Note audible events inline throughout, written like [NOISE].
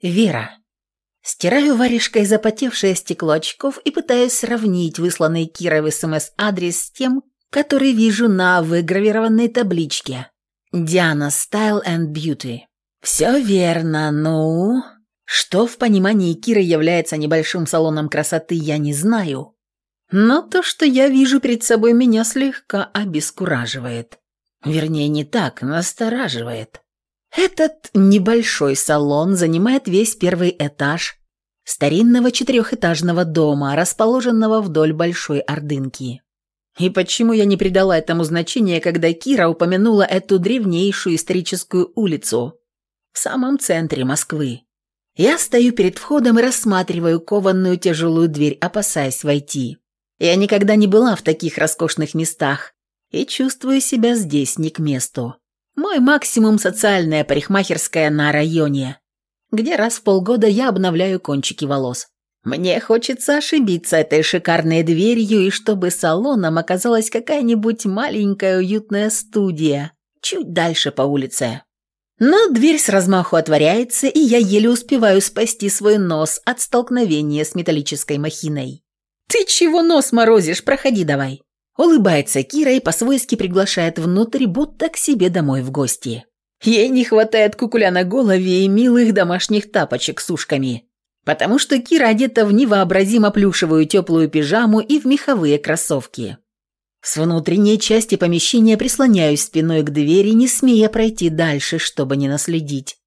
Вера. Стираю варежкой запотевшее стекло очков и пытаюсь сравнить высланный Кирой в СМС-адрес с тем, который вижу на выгравированной табличке. Диана Style and Beauty. Все верно, ну... Что в понимании Киры является небольшим салоном красоты, я не знаю. Но то, что я вижу перед собой, меня слегка обескураживает. Вернее, не так, настораживает. Этот небольшой салон занимает весь первый этаж старинного четырехэтажного дома, расположенного вдоль Большой Ордынки. И почему я не придала этому значения, когда Кира упомянула эту древнейшую историческую улицу в самом центре Москвы? Я стою перед входом и рассматриваю кованную тяжелую дверь, опасаясь войти. Я никогда не была в таких роскошных местах и чувствую себя здесь не к месту. Мой максимум – социальная парикмахерская на районе, где раз в полгода я обновляю кончики волос. Мне хочется ошибиться этой шикарной дверью и чтобы салоном оказалась какая-нибудь маленькая уютная студия чуть дальше по улице. Но дверь с размаху отворяется, и я еле успеваю спасти свой нос от столкновения с металлической махиной. «Ты чего нос морозишь? Проходи давай!» Улыбается Кира и по-свойски приглашает внутрь, будто к себе домой в гости. Ей не хватает кукуля на голове и милых домашних тапочек с ушками, потому что Кира одета в невообразимо плюшевую теплую пижаму и в меховые кроссовки. С внутренней части помещения прислоняюсь спиной к двери, не смея пройти дальше, чтобы не наследить.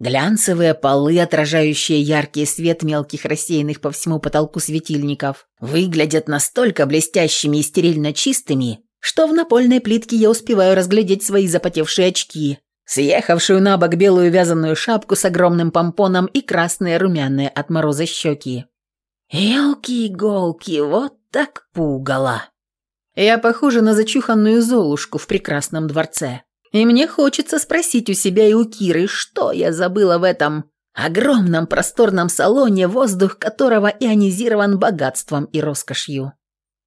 Глянцевые полы, отражающие яркий свет мелких рассеянных по всему потолку светильников, выглядят настолько блестящими и стерильно чистыми, что в напольной плитке я успеваю разглядеть свои запотевшие очки, съехавшую на бок белую вязаную шапку с огромным помпоном и красные румяные от мороза щеки. Елки-иголки, вот так пугало. Я похожа на зачуханную золушку в прекрасном дворце. И мне хочется спросить у себя и у Киры, что я забыла в этом огромном просторном салоне, воздух которого ионизирован богатством и роскошью.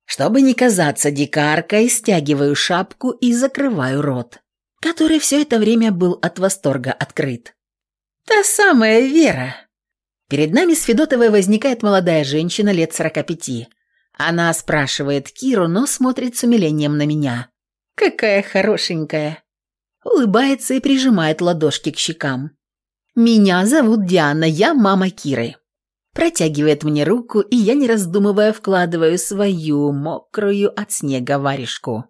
Чтобы не казаться дикаркой, стягиваю шапку и закрываю рот, который все это время был от восторга открыт. Та самая Вера. Перед нами с Федотовой возникает молодая женщина лет сорока пяти. Она спрашивает Киру, но смотрит с умилением на меня. «Какая хорошенькая!» Улыбается и прижимает ладошки к щекам. «Меня зовут Диана, я мама Киры». Протягивает мне руку, и я, не раздумывая, вкладываю свою мокрую от снега варежку.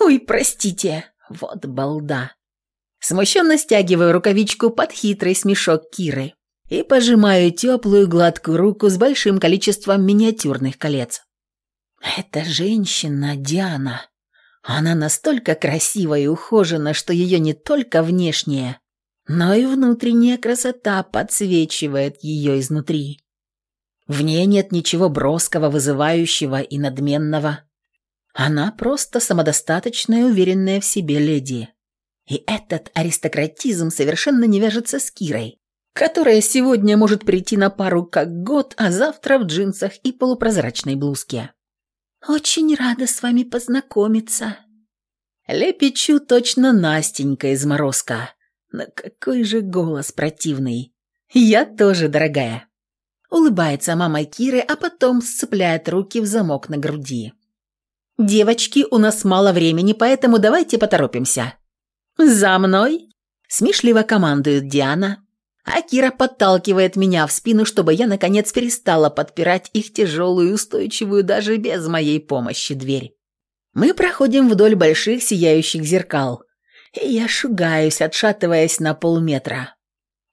«Ой, простите, вот балда». Смущенно стягиваю рукавичку под хитрый смешок Киры и пожимаю теплую гладкую руку с большим количеством миниатюрных колец. «Это женщина Диана», она настолько красива и ухожена, что ее не только внешняя, но и внутренняя красота подсвечивает ее изнутри. В ней нет ничего броского, вызывающего и надменного. Она просто самодостаточная, уверенная в себе леди. И этот аристократизм совершенно не вяжется с Кирой, которая сегодня может прийти на пару как год, а завтра в джинсах и полупрозрачной блузке. «Очень рада с вами познакомиться». Лепечу точно Настенька из Морозка. Но какой же голос противный. Я тоже, дорогая. Улыбается мама Киры, а потом сцепляет руки в замок на груди. «Девочки, у нас мало времени, поэтому давайте поторопимся». «За мной!» – смешливо командует Диана, а Кира подталкивает меня в спину, чтобы я, наконец, перестала подпирать их тяжелую и устойчивую даже без моей помощи дверь. Мы проходим вдоль больших сияющих зеркал, и я шугаюсь, отшатываясь на полметра.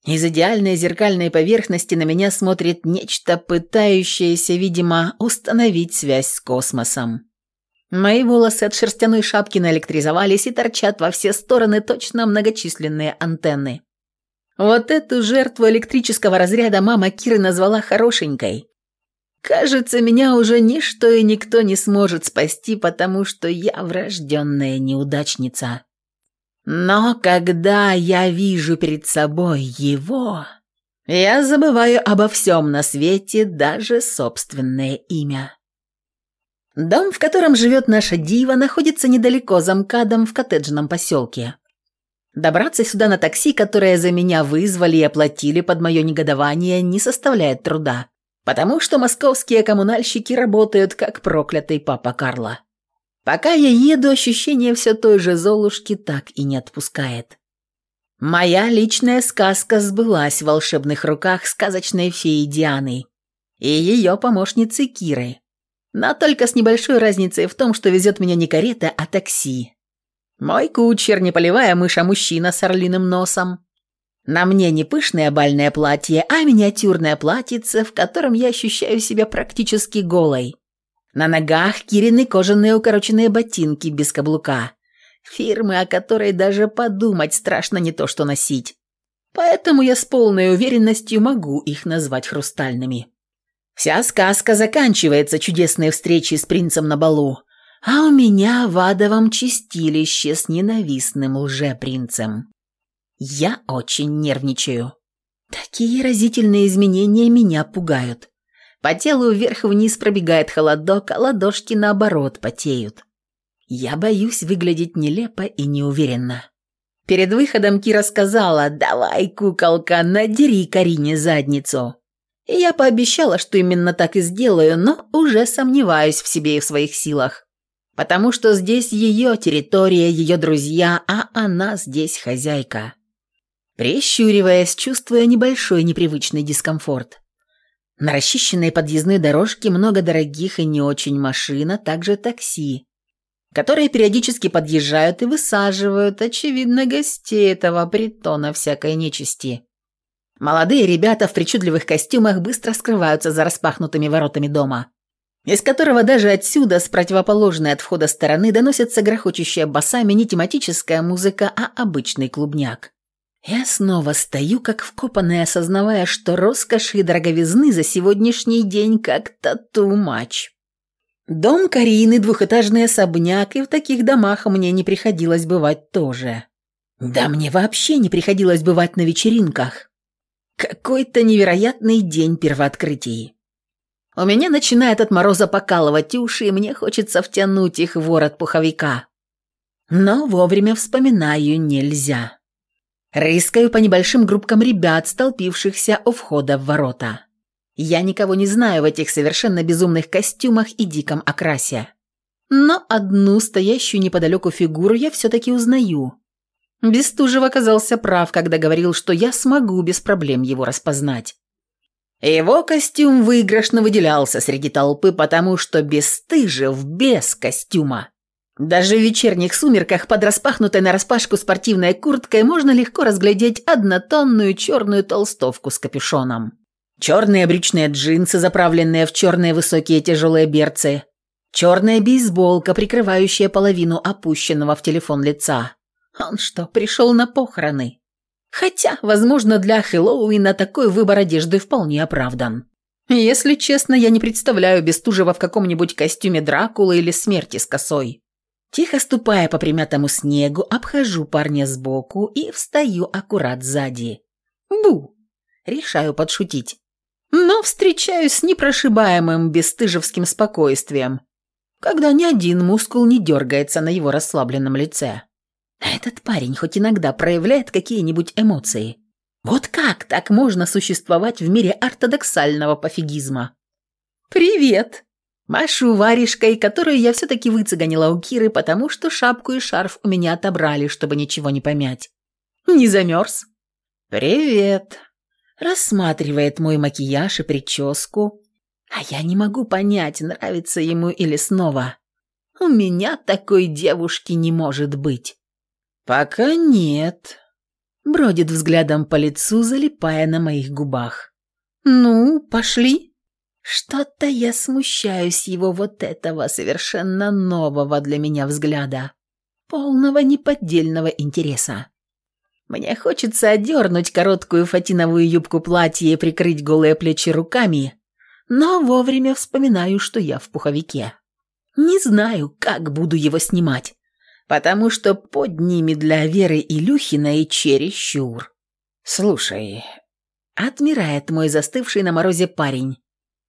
Из идеальной зеркальной поверхности на меня смотрит нечто, пытающееся, видимо, установить связь с космосом. Мои волосы от шерстяной шапки наэлектризовались и торчат во все стороны точно многочисленные антенны. Вот эту жертву электрического разряда мама Киры назвала хорошенькой. Кажется, меня уже ничто и никто не сможет спасти, потому что я врожденная неудачница. Но когда я вижу перед собой его, я забываю обо всем на свете, даже собственное имя. Дом, в котором живет наша дива, находится недалеко за МКАДом в коттеджном поселке. Добраться сюда на такси, которое за меня вызвали и оплатили под мое негодование, не составляет труда, потому что московские коммунальщики работают как проклятый папа Карла. Пока я еду, ощущение все той же Золушки так и не отпускает. Моя личная сказка сбылась в волшебных руках сказочной феи Дианы и ее помощницы Киры. Но только с небольшой разницей в том, что везет меня не карета, а такси. Мой кучер, не полевая мышь, а мужчина с орлиным носом. На мне не пышное бальное платье, а миниатюрное платьице, в котором я ощущаю себя практически голой. На ногах Кирины кожаные укороченные ботинки без каблука. Фирмы, о которой даже подумать страшно не то что носить. Поэтому я с полной уверенностью могу их назвать хрустальными. Вся сказка заканчивается чудесной встречей с принцем на балу, а у меня в адовом чистилище с ненавистным лжепринцем. Я очень нервничаю. Такие разительные изменения меня пугают. По телу вверх-вниз пробегает холодок, а ладошки наоборот потеют. Я боюсь выглядеть нелепо и неуверенно. Перед выходом Кира сказала «Давай, куколка, надери Карине задницу». И я пообещала, что именно так и сделаю, но уже сомневаюсь в себе и в своих силах. Потому что здесь ее территория, ее друзья, а она здесь хозяйка. Прищуриваясь, чувствуя небольшой непривычный дискомфорт. На расчищенной подъездной дорожке много дорогих и не очень машин, а также такси, которые периодически подъезжают и высаживают, очевидно, гостей этого притона всякой нечисти. Молодые ребята в причудливых костюмах быстро скрываются за распахнутыми воротами дома, из которого даже отсюда, с противоположной от входа стороны, доносится грохочущая басами не тематическая музыка, а обычный клубняк. Я снова стою, как вкопанная, осознавая, что роскоши и дороговизны за сегодняшний день как-то much. Дом Карины, двухэтажный особняк, и в таких домах мне не приходилось бывать тоже. Да мне вообще не приходилось бывать на вечеринках. Какой-то невероятный день первооткрытий. У меня начинает от мороза покалывать уши, и мне хочется втянуть их в ворот пуховика. Но вовремя вспоминаю нельзя. Рыскаю по небольшим группкам ребят, столпившихся у входа в ворота. Я никого не знаю в этих совершенно безумных костюмах и диком окрасе. Но одну стоящую неподалеку фигуру я все-таки узнаю. Бестужев оказался прав, когда говорил, что я смогу без проблем его распознать. Его костюм выигрышно выделялся среди толпы, потому что Бестыжев без костюма. Даже в вечерних сумерках под распахнутой нараспашку спортивной курткой можно легко разглядеть однотонную черную толстовку с капюшоном. Черные брючные джинсы, заправленные в черные высокие тяжелые берцы. Черная бейсболка, прикрывающая половину опущенного в телефон лица. Он что, пришел на похороны? Хотя, возможно, для Хэллоуина такой выбор одежды вполне оправдан. Если честно, я не представляю Бестужева в каком-нибудь костюме Дракулы или смерти с косой. Тихо ступая по примятому снегу, обхожу парня сбоку и встаю аккурат сзади. Бу! Решаю подшутить. Но встречаюсь с непрошибаемым бесстыжевским спокойствием, когда ни один мускул не дергается на его расслабленном лице. Этот парень хоть иногда проявляет какие-нибудь эмоции. Вот как так можно существовать в мире ортодоксального пофигизма? «Привет!» Машу варежкой, которую я все-таки выцеганила у Киры, потому что шапку и шарф у меня отобрали, чтобы ничего не помять. «Не замерз?» «Привет!» Рассматривает мой макияж и прическу. А я не могу понять, нравится ему или снова. У меня такой девушки не может быть. «Пока нет», — бродит взглядом по лицу, залипая на моих губах. «Ну, пошли». Что-то я смущаюсь его вот этого совершенно нового для меня взгляда, полного неподдельного интереса. Мне хочется одернуть короткую фатиновую юбку платья и прикрыть голые плечи руками, но вовремя вспоминаю, что я в пуховике. Не знаю, как буду его снимать потому что под ними для Веры Илюхиной чересчур. «Слушай», — отмирает мой застывший на морозе парень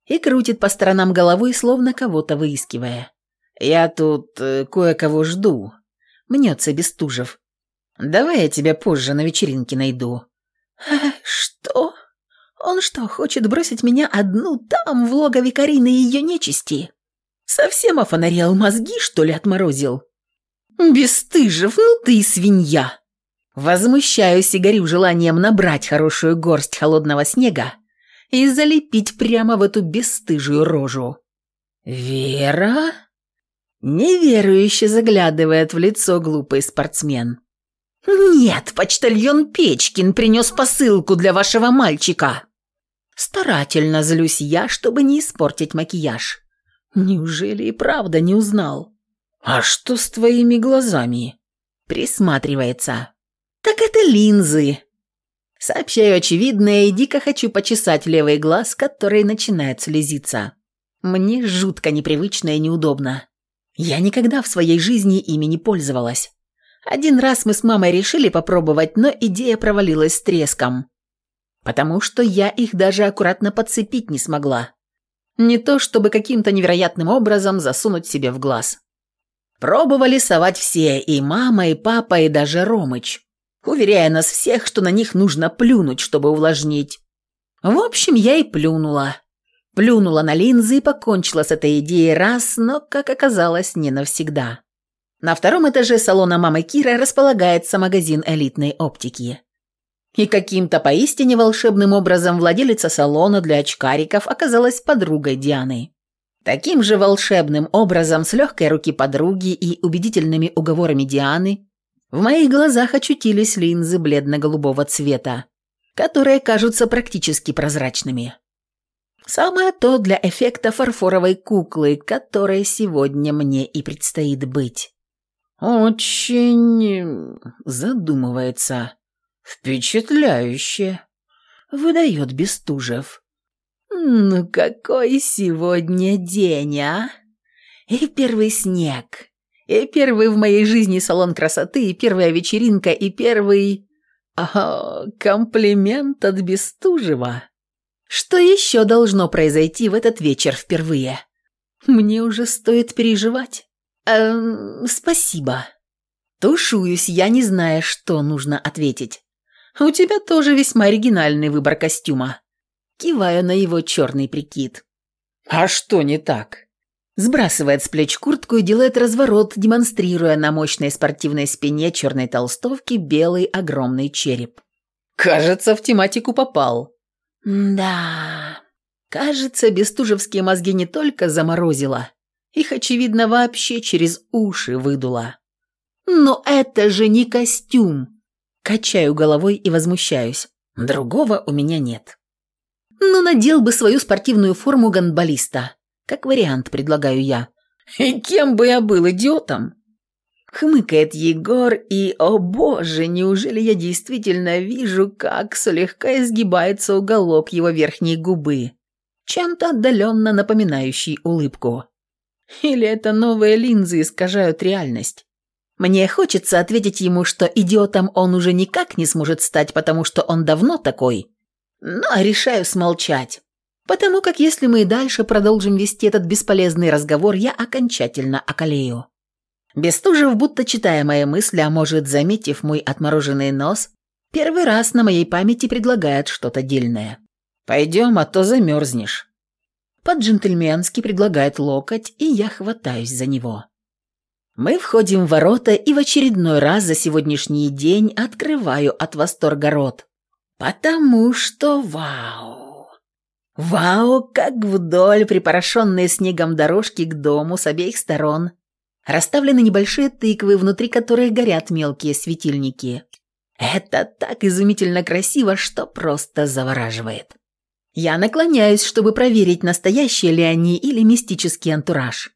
и крутит по сторонам головой, словно кого-то выискивая. «Я тут э, кое-кого жду», — мнется Бестужев. Давай я тебя позже на вечеринке найду». «Э, [LAUGHS] «Что? Он что, хочет бросить меня одну там, в логове Карины и ее нечисти? Совсем офонарел мозги, что ли, отморозил?» «Бестыжев, ну ты свинья!» Возмущаюсь и горю желанием набрать хорошую горсть холодного снега и залепить прямо в эту бесстыжую рожу. «Вера?» Неверующе заглядывает в лицо глупый спортсмен. «Нет, почтальон Печкин принес посылку для вашего мальчика». Старательно злюсь я, чтобы не испортить макияж. Неужели и правда не узнал? «А что с твоими глазами?» Присматривается. «Так это линзы!» Сообщаю очевидное и дико хочу почесать левый глаз, который начинает слезиться. Мне жутко непривычно и неудобно. Я никогда в своей жизни ими не пользовалась. Один раз мы с мамой решили попробовать, но идея провалилась с треском. Потому что я их даже аккуратно подцепить не смогла. Не то, чтобы каким-то невероятным образом засунуть себе в глаз. Пробовали совать все, и мама, и папа, и даже Ромыч уверяя нас всех, что на них нужно плюнуть, чтобы увлажнить. В общем, я и плюнула. Плюнула на линзы и покончила с этой идеей раз, но, как оказалось, не навсегда. На втором этаже салона мамы Кира располагается магазин элитной оптики. И каким-то поистине волшебным образом владелица салона для очкариков оказалась подругой Дианы. Таким же волшебным образом с легкой руки подруги и убедительными уговорами Дианы в моих глазах очутились линзы бледно-голубого цвета, которые кажутся практически прозрачными. Самое то для эффекта фарфоровой куклы, которой сегодня мне и предстоит быть. Очень... задумывается. Впечатляюще. Выдает Бестужев. Ну какой сегодня день, а? И первый снег, и первый в моей жизни салон красоты, и первая вечеринка, и первый... Ага, комплимент от Бестужева. Что еще должно произойти в этот вечер впервые? Мне уже стоит переживать. Эм, спасибо. Тушуюсь, я не знаю, что нужно ответить. У тебя тоже весьма оригинальный выбор костюма. Киваю на его черный прикид. А что не так? Сбрасывает с плеч куртку и делает разворот, демонстрируя на мощной спортивной спине черной толстовки белый огромный череп. Кажется, в тематику попал. Да. Кажется, бестужевские мозги не только заморозило, их, очевидно, вообще через уши выдуло. Но это же не костюм. Качаю головой и возмущаюсь. Другого у меня нет. Ну, надел бы свою спортивную форму гандболиста. Как вариант предлагаю я. И кем бы я был, идиотом? Хмыкает Егор и, о боже, неужели я действительно вижу, как слегка изгибается уголок его верхней губы, чем-то отдаленно напоминающий улыбку. Или это новые линзы искажают реальность? Мне хочется ответить ему, что идиотом он уже никак не сможет стать, потому что он давно такой. Но решаю смолчать. Потому как если мы и дальше продолжим вести этот бесполезный разговор, я окончательно околею. Бестужев, будто читая мои мысли, а может, заметив мой отмороженный нос, первый раз на моей памяти предлагает что-то дельное. «Пойдем, а то замерзнешь». По-джентльменски предлагает локоть, и я хватаюсь за него. Мы входим в ворота, и в очередной раз за сегодняшний день открываю от восторга рот. Потому что вау! Вау, как вдоль припорошенные снегом дорожки к дому с обеих сторон расставлены небольшие тыквы, внутри которых горят мелкие светильники. Это так изумительно красиво, что просто завораживает. Я наклоняюсь, чтобы проверить, настоящие ли они или мистический антураж.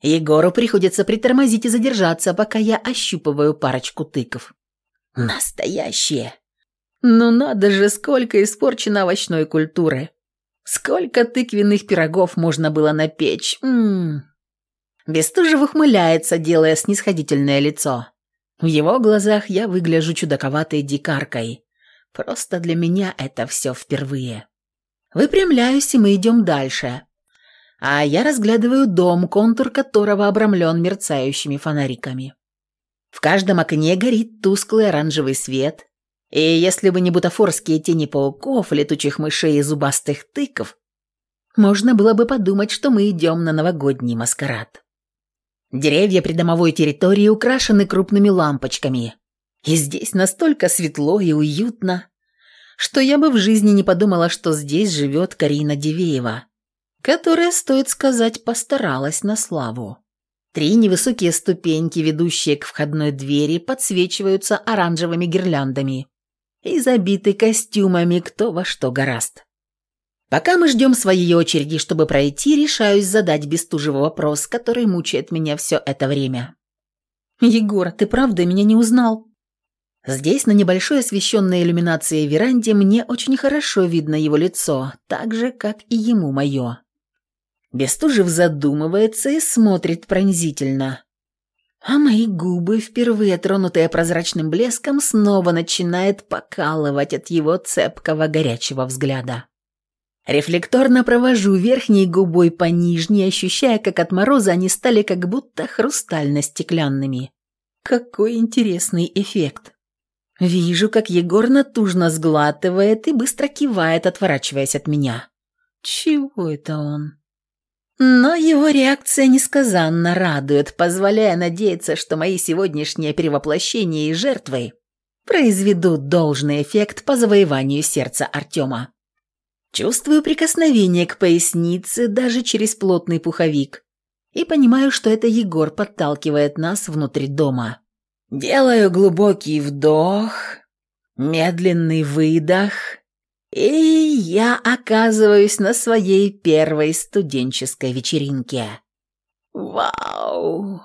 Егору приходится притормозить и задержаться, пока я ощупываю парочку тыков. Настоящие. Ну надо же, сколько испорчено овощной культуры. Сколько тыквенных пирогов можно было напечь? Ммм. Бестужев ухмыляется, делая снисходительное лицо. В его глазах я выгляжу чудаковатой дикаркой. Просто для меня это все впервые. Выпрямляюсь, и мы идем дальше. А я разглядываю дом, контур которого обрамлен мерцающими фонариками. В каждом окне горит тусклый оранжевый свет, и если бы не бутафорские тени пауков, летучих мышей и зубастых тыков, можно было бы подумать, что мы идем на новогодний маскарад. Деревья придомовой территории украшены крупными лампочками, и здесь настолько светло и уютно, что я бы в жизни не подумала, что здесь живет Карина Дивеева, которая, стоит сказать, постаралась на славу. Три невысокие ступеньки, ведущие к входной двери, подсвечиваются оранжевыми гирляндами и забиты костюмами кто во что гораст. Пока мы ждем своей очереди, чтобы пройти, решаюсь задать Бестужеву вопрос, который мучает меня все это время. «Егор, ты правда меня не узнал?» Здесь, на небольшой освещенной иллюминацией веранде, мне очень хорошо видно его лицо, так же, как и ему мое. Бестужев задумывается и смотрит пронзительно. А мои губы, впервые тронутые прозрачным блеском, снова начинает покалывать от его цепкого горячего взгляда. Рефлекторно провожу верхней губой по нижней, ощущая, как от мороза они стали как будто хрустально-стеклянными. Какой интересный эффект. Вижу, как Егор натужно сглатывает и быстро кивает, отворачиваясь от меня. Чего это он? Но его реакция несказанно радует, позволяя надеяться, что мои сегодняшние перевоплощения и жертвы произведут должный эффект по завоеванию сердца Артема. Чувствую прикосновение к пояснице даже через плотный пуховик и понимаю, что это Егор подталкивает нас внутрь дома. Делаю глубокий вдох, медленный выдох, и я оказываюсь на своей первой студенческой вечеринке. Вау!